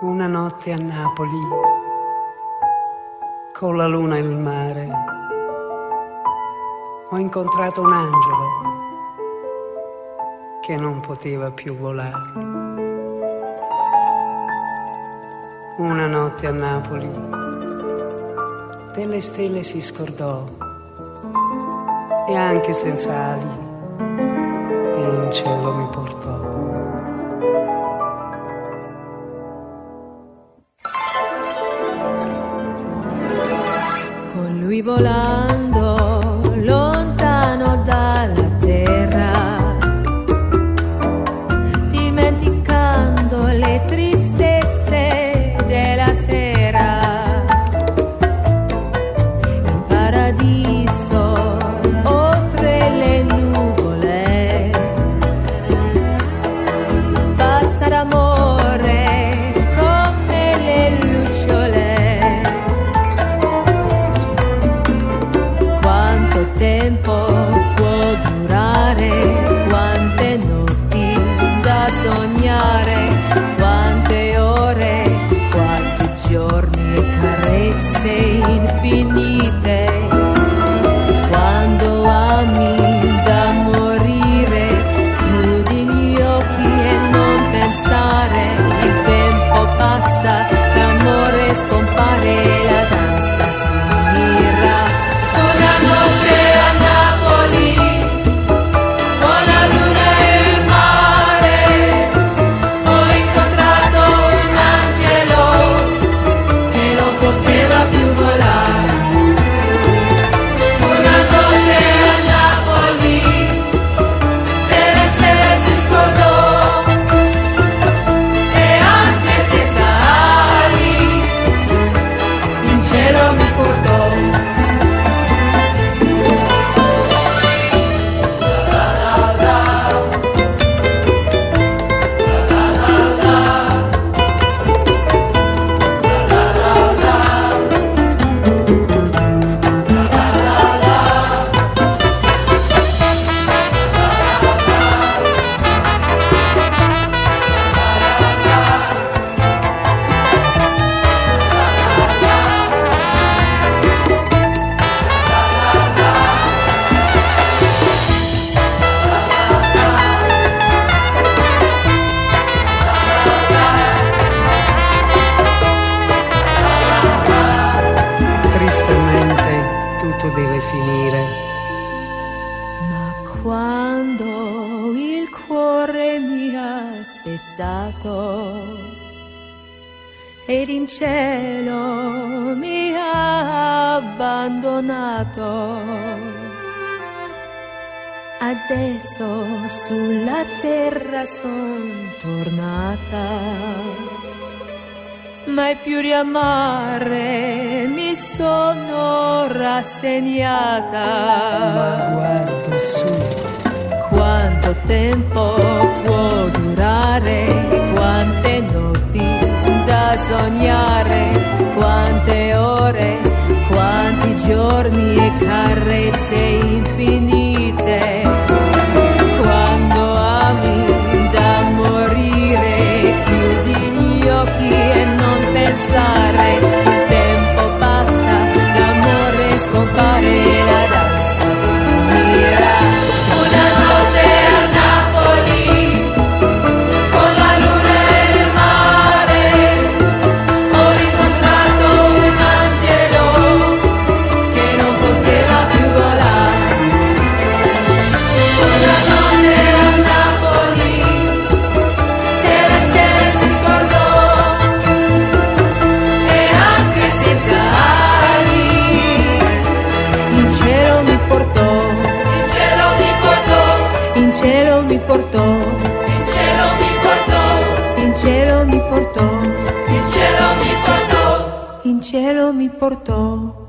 Una notte a Napoli, con la luna e il mare, ho incontrato un angelo che non poteva più volare. Una notte a Napoli, delle stelle si scordò e anche senza ali in cielo mi portò. Con carezze infinite? Finire. Ma quando il cuore mi ha spezzato ed in cielo mi ha abbandonato, adesso sulla terra son tornata. Mai più riamare mi sono rassegnata. Ma guardo su, Quanto tempo può durare? Quante notti da sognare? Quante ore? Quanti giorni e carezze cielo mi portò,